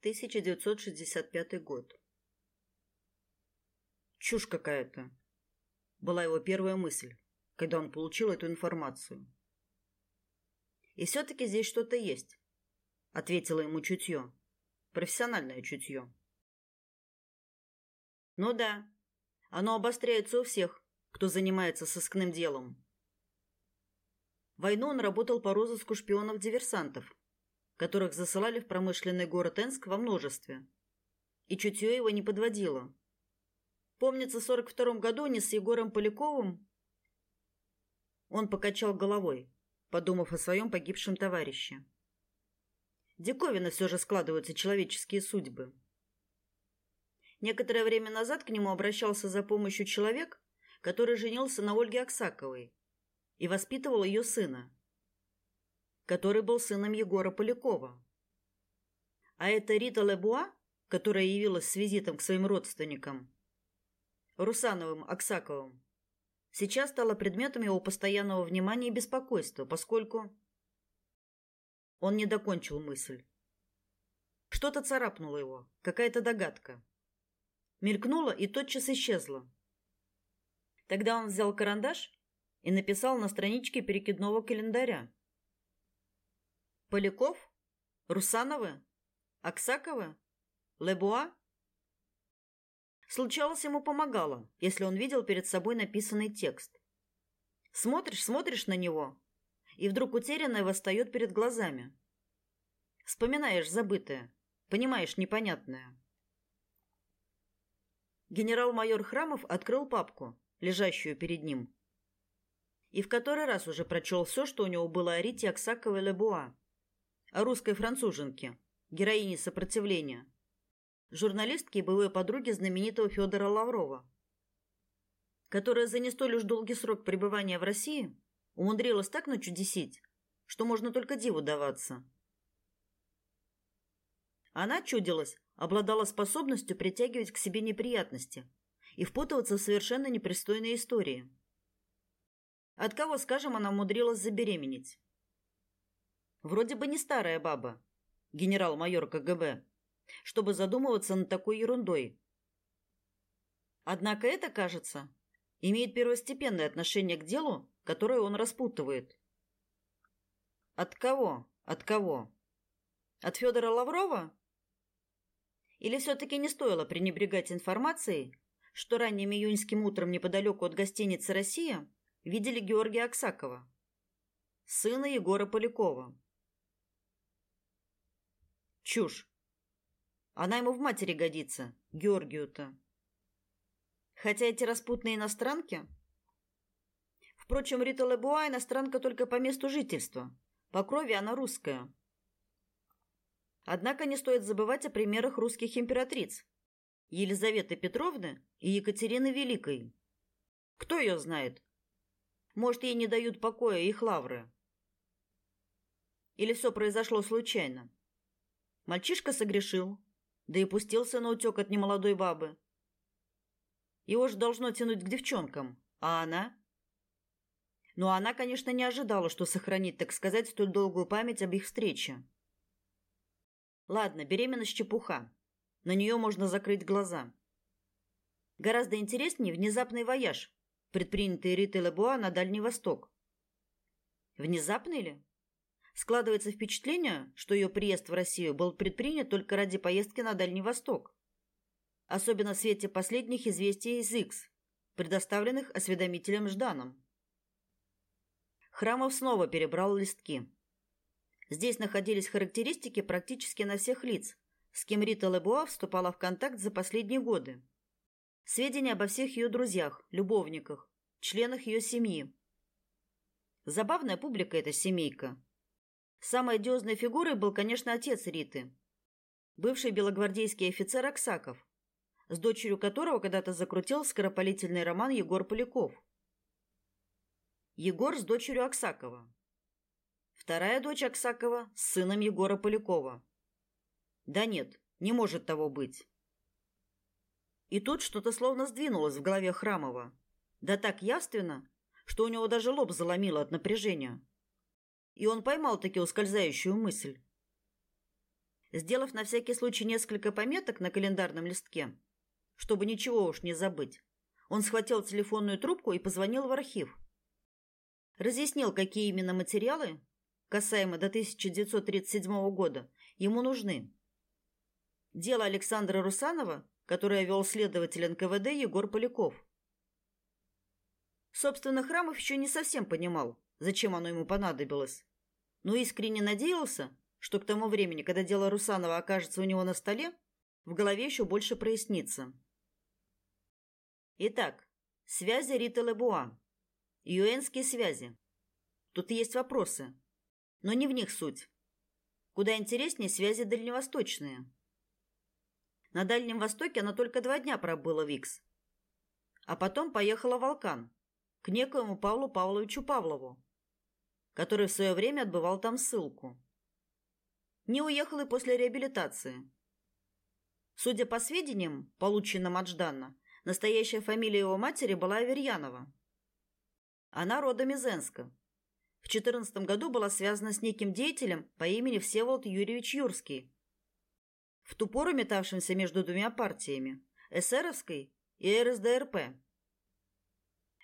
1965 год. Чушь какая-то. Была его первая мысль, когда он получил эту информацию. И все-таки здесь что-то есть, ответила ему чутье. Профессиональное чутье. Ну да, оно обостряется у всех, кто занимается сыскным делом. В войну он работал по розыску шпионов-диверсантов, которых засылали в промышленный город Энск во множестве. И чутье его не подводило. Помнится, в 42 году они с Егором Поляковым... Он покачал головой, подумав о своем погибшем товарище. Диковина все же складываются человеческие судьбы. Некоторое время назад к нему обращался за помощью человек, который женился на Ольге Аксаковой и воспитывал ее сына, который был сыном Егора Полякова. А это Рита Лебуа, которая явилась с визитом к своим родственникам, Русановым, Аксаковым, сейчас стала предметом его постоянного внимания и беспокойства, поскольку он не докончил мысль. Что-то царапнуло его, какая-то догадка. Мелькнула и тотчас исчезла. Тогда он взял карандаш и написал на страничке перекидного календаря. Поляков? Русановы? Аксаковы? Лебуа? Случалось, ему помогало, если он видел перед собой написанный текст. Смотришь, смотришь на него, и вдруг утерянное восстает перед глазами. Вспоминаешь забытое, понимаешь непонятное. Генерал-майор Храмов открыл папку, лежащую перед ним. И в который раз уже прочел все, что у него было о Рите Аксаковой Лебуа, русской француженке, героине сопротивления, журналистке и боевой подруге знаменитого Федора Лаврова, которая за не столь уж долгий срок пребывания в России умудрилась так начудесить, что можно только диву даваться. Она чудилась, обладала способностью притягивать к себе неприятности – и впутываться в совершенно непристойные истории. От кого, скажем, она умудрилась забеременеть? Вроде бы не старая баба, генерал-майор КГБ, чтобы задумываться над такой ерундой. Однако это, кажется, имеет первостепенное отношение к делу, которое он распутывает. От кого? От кого? От Федора Лаврова? Или все-таки не стоило пренебрегать информацией, что ранним июньским утром неподалеку от гостиницы «Россия» видели Георгия Аксакова, сына Егора Полякова. Чушь. Она ему в матери годится, Георгию-то. Хотя эти распутные иностранки... Впрочем, Рита Лебуа иностранка только по месту жительства. По крови она русская. Однако не стоит забывать о примерах русских императриц, Елизаветы Петровны и Екатерины Великой. Кто ее знает? Может, ей не дают покоя их лавры? Или все произошло случайно? Мальчишка согрешил, да и пустился на утек от немолодой бабы. Его же должно тянуть к девчонкам, а она? Но ну, она, конечно, не ожидала, что сохранит, так сказать, столь долгую память об их встрече. Ладно, беременность чепуха. На нее можно закрыть глаза. Гораздо интереснее внезапный вояж, предпринятый Ритой Лебуа на Дальний Восток. Внезапный ли? Складывается впечатление, что ее приезд в Россию был предпринят только ради поездки на Дальний Восток. Особенно в свете последних известий из X, предоставленных осведомителем Жданом. Храмов снова перебрал листки. Здесь находились характеристики практически на всех лиц, с кем Рита Лебуа вступала в контакт за последние годы. Сведения обо всех ее друзьях, любовниках, членах ее семьи. Забавная публика эта семейка. Самой одиозной фигурой был, конечно, отец Риты, бывший белогвардейский офицер Аксаков, с дочерью которого когда-то закрутил скоропалительный роман Егор Поляков. Егор с дочерью Аксакова. Вторая дочь Аксакова с сыном Егора Полякова. Да нет, не может того быть. И тут что-то словно сдвинулось в голове Храмова. Да так явственно, что у него даже лоб заломило от напряжения. И он поймал таки ускользающую мысль. Сделав на всякий случай несколько пометок на календарном листке, чтобы ничего уж не забыть, он схватил телефонную трубку и позвонил в архив. Разъяснил, какие именно материалы, касаемо до 1937 года, ему нужны. Дело Александра Русанова, которое вел следователь НКВД Егор Поляков. Собственно, Храмов еще не совсем понимал, зачем оно ему понадобилось, но искренне надеялся, что к тому времени, когда дело Русанова окажется у него на столе, в голове еще больше прояснится. Итак, связи Риты Лебуа. Юэнские связи. Тут есть вопросы, но не в них суть. Куда интереснее связи дальневосточные. На Дальнем Востоке она только два дня пробыла в Икс. А потом поехала в Алкан, к некоему Павлу Павловичу Павлову, который в свое время отбывал там ссылку. Не уехал и после реабилитации. Судя по сведениям, полученным от Ждана, настоящая фамилия его матери была Аверьянова. Она родом из Энска. В 14 году была связана с неким деятелем по имени Всеволод Юрьевич Юрский, в ту пору метавшимся между двумя партиями – эсеровской и РСДРП.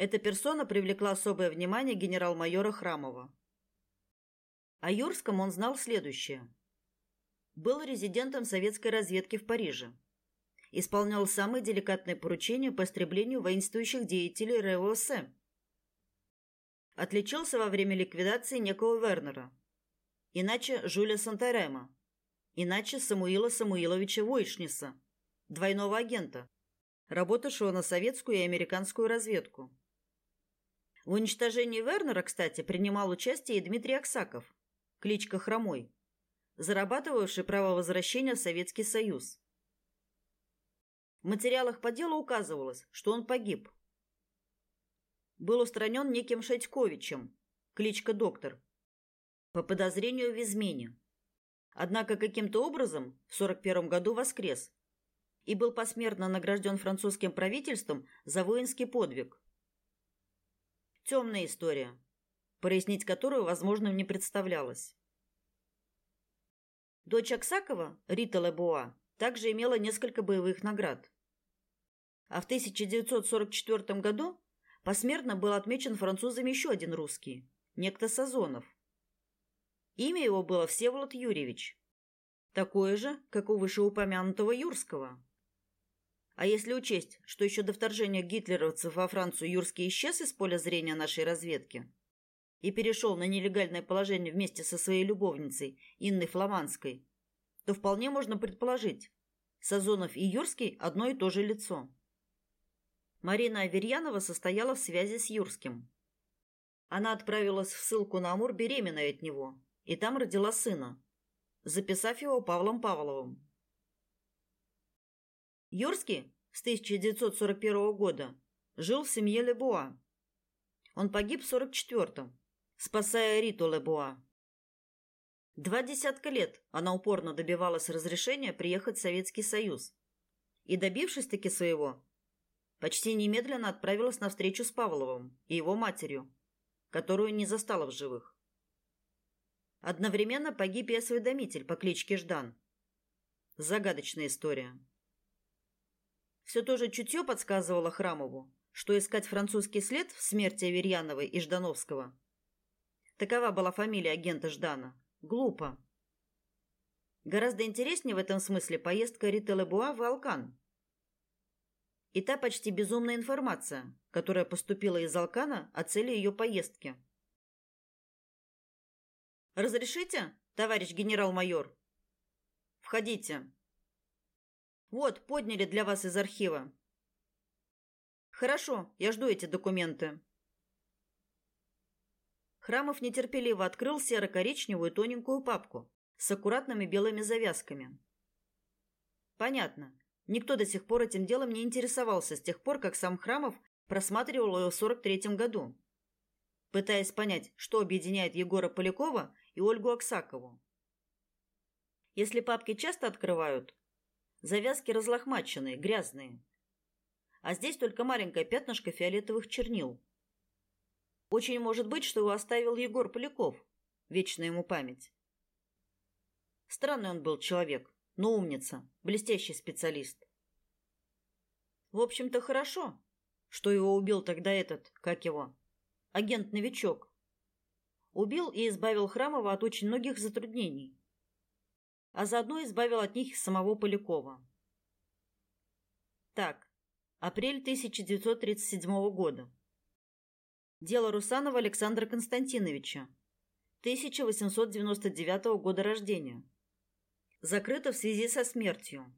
Эта персона привлекла особое внимание генерал-майора Храмова. О Юрском он знал следующее. Был резидентом советской разведки в Париже. Исполнял самые деликатные поручения по истреблению воинствующих деятелей РВОС. Отличился во время ликвидации некого Вернера, иначе Жюля Сантарема, иначе Самуила Самуиловича Войшниса, двойного агента, работавшего на советскую и американскую разведку. В уничтожении Вернера, кстати, принимал участие и Дмитрий Аксаков, кличка Хромой, зарабатывавший право возвращения в Советский Союз. В материалах по делу указывалось, что он погиб. Был устранен неким Шатьковичем, кличка Доктор, по подозрению в измене. Однако каким-то образом в 41 году воскрес и был посмертно награжден французским правительством за воинский подвиг. Темная история, прояснить которую возможным не представлялось. Дочь Аксакова, Рита Лебуа, также имела несколько боевых наград. А в 1944 году посмертно был отмечен французами еще один русский, некто Сазонов. Имя его было Всеволод Юрьевич. Такое же, как у вышеупомянутого Юрского. А если учесть, что еще до вторжения гитлеровцев во Францию Юрский исчез из поля зрения нашей разведки и перешел на нелегальное положение вместе со своей любовницей Инной Фламандской, то вполне можно предположить, Сазонов и Юрский – одно и то же лицо. Марина Аверьянова состояла в связи с Юрским. Она отправилась в ссылку на Амур беременной от него, и там родила сына, записав его Павлом Павловым. Юрский с 1941 года жил в семье Лебуа. Он погиб в 44-м, спасая Риту Лебуа. Два десятка лет она упорно добивалась разрешения приехать в Советский Союз. И, добившись таки своего, почти немедленно отправилась на встречу с Павловым и его матерью, которую не застала в живых. Одновременно погиб и осведомитель по кличке Ждан. Загадочная история. Все то же чутье подсказывало Храмову, что искать французский след в смерти Аверьяновой и Ждановского. Такова была фамилия агента Ждана. Глупо. Гораздо интереснее в этом смысле поездка Риты Лебуа в Алкан. И та почти безумная информация, которая поступила из Алкана о цели ее поездки. «Разрешите, товарищ генерал-майор?» «Входите», вот, подняли для вас из архива. Хорошо, я жду эти документы. Храмов нетерпеливо открыл серо-коричневую тоненькую папку с аккуратными белыми завязками. Понятно. Никто до сих пор этим делом не интересовался с тех пор, как сам Храмов просматривал его в 43-м году, пытаясь понять, что объединяет Егора Полякова и Ольгу Аксакову. Если папки часто открывают, Завязки разлохмаченные, грязные. А здесь только маленькое пятнышко фиолетовых чернил. Очень может быть, что его оставил Егор Поляков. Вечная ему память. Странный он был человек, но умница, блестящий специалист. В общем-то, хорошо, что его убил тогда этот, как его, агент-новичок. Убил и избавил Храмова от очень многих затруднений. А заодно избавил от них самого Полякова. Так, апрель 1937 года. Дело Русанова Александра Константиновича, 1899 года рождения. Закрыто в связи со смертью.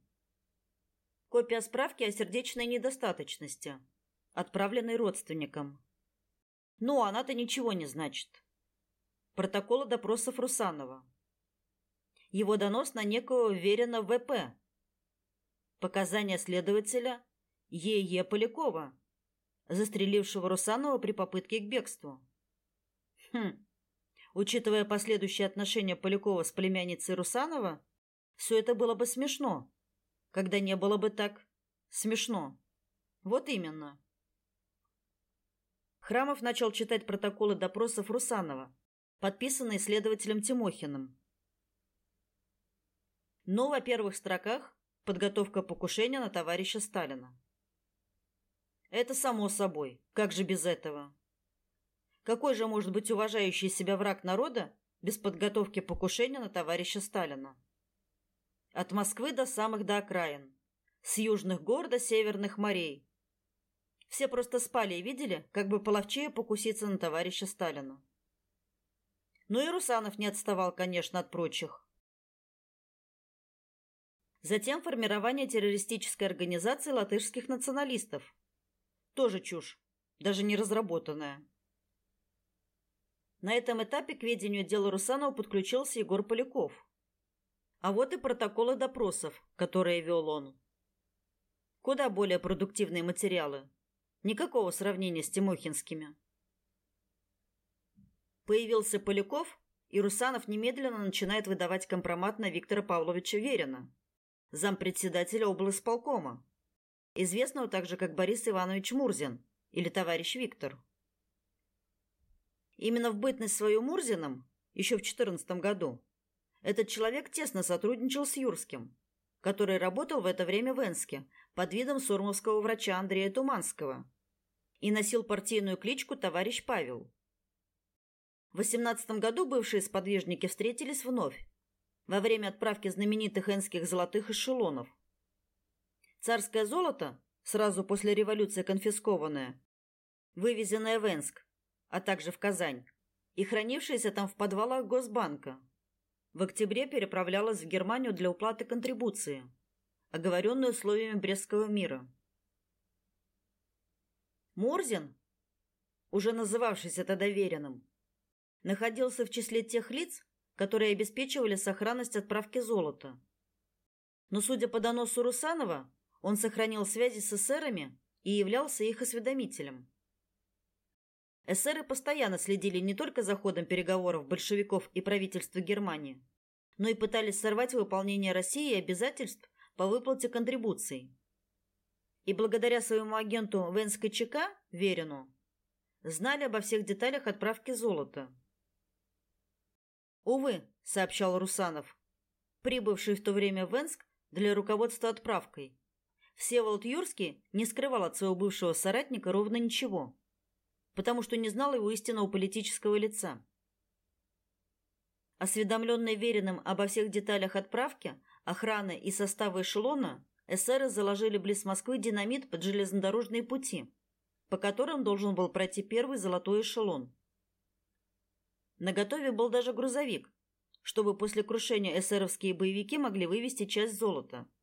Копия справки о сердечной недостаточности, отправленной родственникам. Ну, она-то ничего не значит. Протоколы допросов Русанова. Его донос на некого Верина ВП. Показания следователя Е.Е. Полякова застрелившего Русанова при попытке к бегству. Хм. Учитывая последующие отношения Полякова с племянницей Русанова, все это было бы смешно, когда не было бы так смешно. Вот именно. Храмов начал читать протоколы допросов Русанова, подписанные следователем Тимохиным. Но, во первых строках, подготовка покушения на товарища Сталина. Это само собой. Как же без этого? Какой же может быть уважающий себя враг народа без подготовки покушения на товарища Сталина? От Москвы до самых до окраин, с южных гор до северных морей. Все просто спали и видели, как бы половчее покуситься на товарища Сталина. Ну и Русанов не отставал, конечно, от прочих. Затем формирование террористической организации латышских националистов, тоже чушь, даже не разработанная. На этом этапе к ведению дела Русанова подключился Егор Поляков. А вот и протоколы допросов, которые вел он. Куда более продуктивные материалы. Никакого сравнения с Тимохинскими. Появился Поляков, и Русанов немедленно начинает выдавать компромат на Виктора Павловича Верина, зампредседателя облсполкома известного также как Борис Иванович Мурзин или товарищ Виктор. Именно в бытность свою Мурзином, еще в 14 году, этот человек тесно сотрудничал с Юрским, который работал в это время в Энске под видом сурмовского врача Андрея Туманского и носил партийную кличку «Товарищ Павел». В 18 году бывшие сподвижники встретились вновь во время отправки знаменитых энских золотых эшелонов – Царское золото, сразу после революции конфискованное, вывезенное в Энск, а также в Казань, и хранившееся там в подвалах Госбанка, в октябре переправлялось в Германию для уплаты контрибуции, оговоренной условиями Брестского мира. Морзин, уже называвшийся тогда Вериным, находился в числе тех лиц, которые обеспечивали сохранность отправки золота. Но, судя по доносу Русанова, он сохранил связи с эсерами и являлся их осведомителем. Эсеры постоянно следили не только за ходом переговоров большевиков и правительства Германии, но и пытались сорвать выполнение России обязательств по выплате контрибуций. И благодаря своему агенту Венской ЧК, Верину, знали обо всех деталях отправки золота. «Увы», — сообщал Русанов, прибывший в то время в Венск для руководства отправкой, Всеволод Юрский не скрывал от своего бывшего соратника ровно ничего, потому что не знал его истинного политического лица. Осведомленный Вериным обо всех деталях отправки, охраны и состава эшелона, эсеры заложили близ Москвы динамит под железнодорожные пути, по которым должен был пройти первый золотой эшелон. На готове был даже грузовик, чтобы после крушения эсеровские боевики могли вывести часть золота –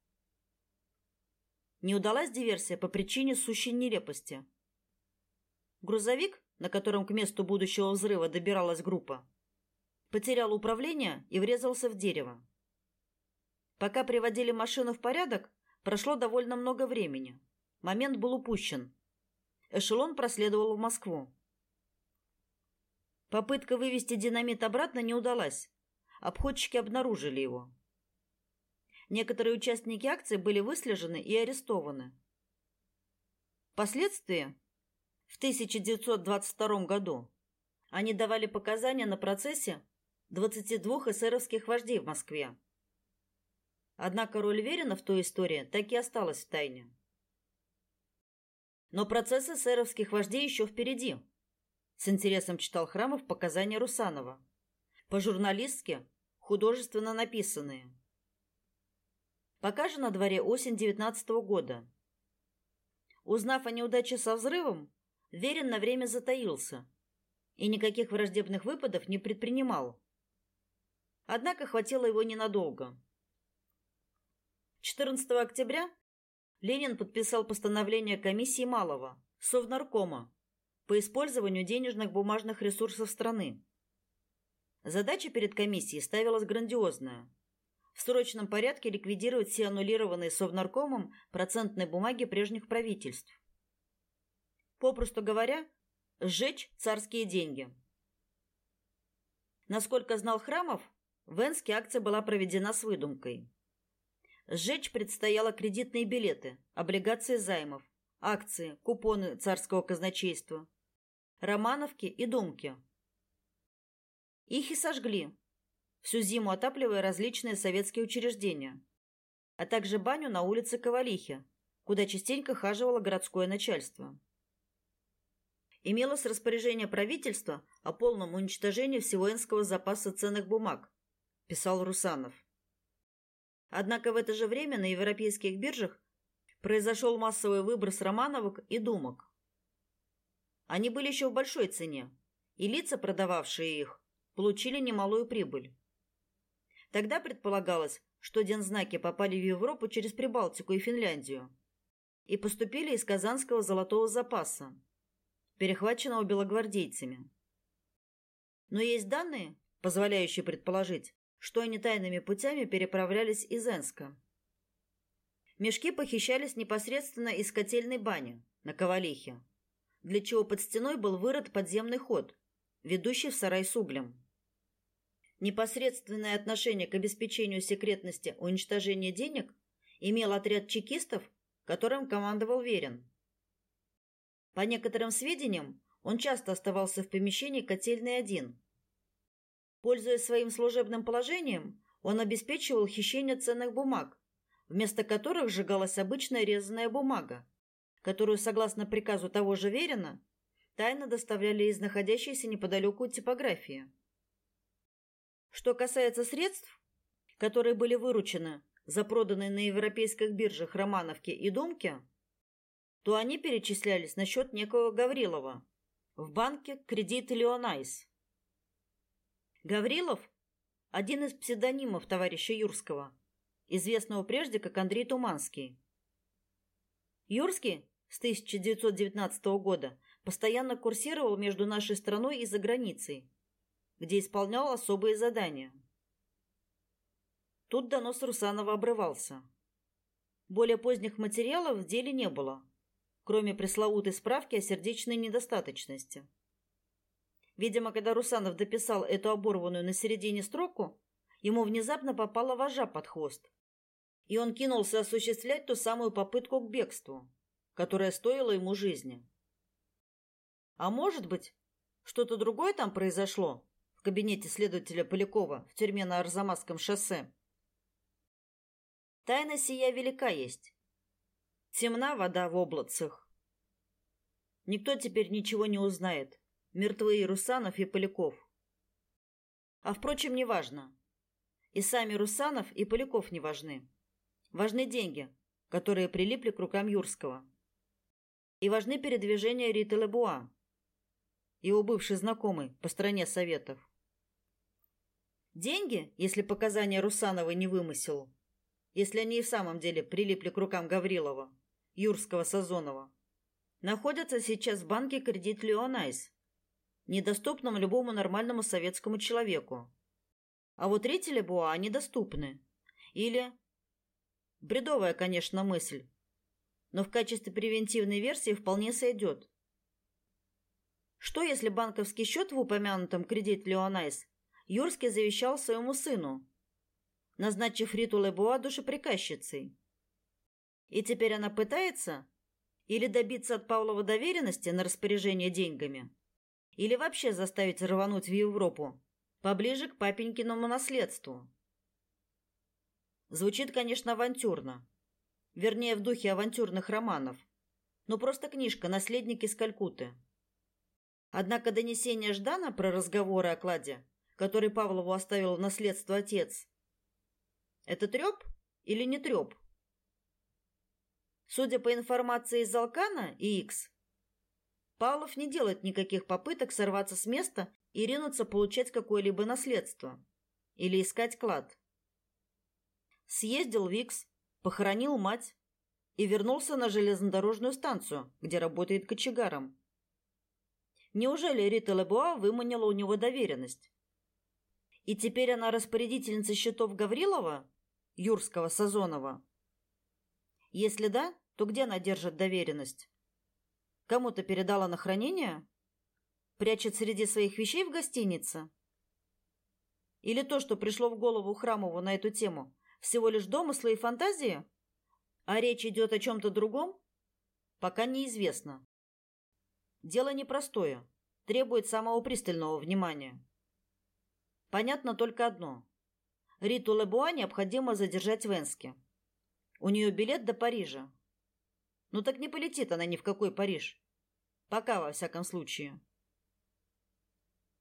не удалась диверсия по причине сущей нелепости. Грузовик, на котором к месту будущего взрыва добиралась группа, потерял управление и врезался в дерево. Пока приводили машину в порядок, прошло довольно много времени. Момент был упущен. Эшелон проследовал в Москву. Попытка вывести динамит обратно не удалась. Обходчики обнаружили его. Некоторые участники акции были выслежены и арестованы. Впоследствии, в 1922 году, они давали показания на процессе 22 эсеровских вождей в Москве, Однако роль Верина в той истории так и осталась в тайне. Но процесс эсеровских вождей еще впереди. С интересом читал Храмов показания Русанова. По-журналистски, художественно написанные. Пока же на дворе осень девятнадцатого года. Узнав о неудаче со взрывом, Верин на время затаился и никаких враждебных выпадов не предпринимал. Однако хватило его ненадолго. 14 октября Ленин подписал постановление комиссии Малого, Совнаркома, по использованию денежных бумажных ресурсов страны. Задача перед комиссией ставилась грандиозная в срочном порядке ликвидировать все аннулированные Совнаркомом процентные бумаги прежних правительств. Попросту говоря, сжечь царские деньги. Насколько знал Храмов, в Энске акция была проведена с выдумкой. Сжечь предстояло кредитные билеты, облигации займов, акции, купоны царского казначейства, романовки и думки. Их и сожгли, всю зиму отапливая различные советские учреждения, а также баню на улице Ковалихи, куда частенько хаживало городское начальство. Имелось распоряжение правительства о полном уничтожении всего воинского запаса ценных бумаг, писал Русанов. Однако в это же время на европейских биржах произошел массовый выброс романовок и думок. Они были еще в большой цене, и лица, продававшие их, получили немалую прибыль. Тогда предполагалось, что дензнаки попали в Европу через Прибалтику и Финляндию и поступили из Казанского золотого запаса, перехваченного белогвардейцами. Но есть данные, позволяющие предположить, что они тайными путями переправлялись из Энска. Мешки похищались непосредственно из котельной бани на Ковалихе, для чего под стеной был вырыт подземный ход, ведущий в сарай с углем. Непосредственное отношение к обеспечению секретности уничтожения денег имел отряд чекистов, которым командовал Верин. По некоторым сведениям, он часто оставался в помещении котельной один, Пользуясь своим служебным положением, он обеспечивал хищение ценных бумаг, вместо которых сжигалась обычная резаная бумага, которую, согласно приказу того же Верина, тайно доставляли из находящейся неподалеку типографии. Что касается средств, которые были выручены за проданные на европейских биржах Романовки и Думки, то они перечислялись на счет некого Гаврилова в банке «Кредит Леонайс». Гаврилов – один из псевдонимов товарища Юрского, известного прежде как Андрей Туманский. Юрский с 1919 года постоянно курсировал между нашей страной и за границей, где исполнял особые задания. Тут донос Русанова обрывался. Более поздних материалов в деле не было, кроме пресловутой справки о сердечной недостаточности. Видимо, когда Русанов дописал эту оборванную на середине строку, ему внезапно попала вожа под хвост. И он кинулся осуществлять ту самую попытку к бегству, которая стоила ему жизни. А может быть, что-то другое там произошло в кабинете следователя Полякова в тюрьме на Арзамасском шоссе? Тайна сия велика есть. Темна вода в облацах. Никто теперь ничего не узнает. Мертвы и Русанов, и Поляков. А впрочем, неважно. И сами Русанов, и Поляков не важны. Важны деньги, которые прилипли к рукам Юрского. И важны передвижения Риты Лебуа, его бывший знакомый по стране Советов. Деньги, если показания Русанова не вымысел, если они и в самом деле прилипли к рукам Гаврилова, Юрского, Сазонова, находятся сейчас в банке «Кредит Леонайс», недоступном любому нормальному советскому человеку. А вот Рители Буа недоступны. Или... Бредовая, конечно, мысль, но в качестве превентивной версии вполне сойдет. Что, если банковский счет в упомянутом кредит Леонайс Юрский завещал своему сыну, назначив Риту Лебуа душеприказчицей? И теперь она пытается или добиться от Павлова доверенности на распоряжение деньгами, или вообще заставить рвануть в Европу, поближе к папенькиному наследству. Звучит, конечно, авантюрно. Вернее, в духе авантюрных романов. Но просто книжка «Наследники из Калькутты». Однако донесение Ждана про разговоры о кладе, который Павлову оставил в наследство отец, это треп или не треп? Судя по информации из Алкана и Икс, Павлов не делает никаких попыток сорваться с места и ринуться получать какое-либо наследство или искать клад. Съездил в Икс, похоронил мать и вернулся на железнодорожную станцию, где работает кочегаром. Неужели Рита Лебуа выманила у него доверенность? И теперь она распорядительница счетов Гаврилова, Юрского, Сазонова? Если да, то где она держит доверенность? Кому-то передала на хранение? Прячет среди своих вещей в гостинице? Или то, что пришло в голову Храмову на эту тему, всего лишь домыслы и фантазии? А речь идет о чем-то другом? Пока неизвестно. Дело непростое, требует самого пристального внимания. Понятно только одно. Риту Лебуа необходимо задержать в Энске. У нее билет до Парижа. Ну так не полетит она ни в какой Париж. Пока, во всяком случае.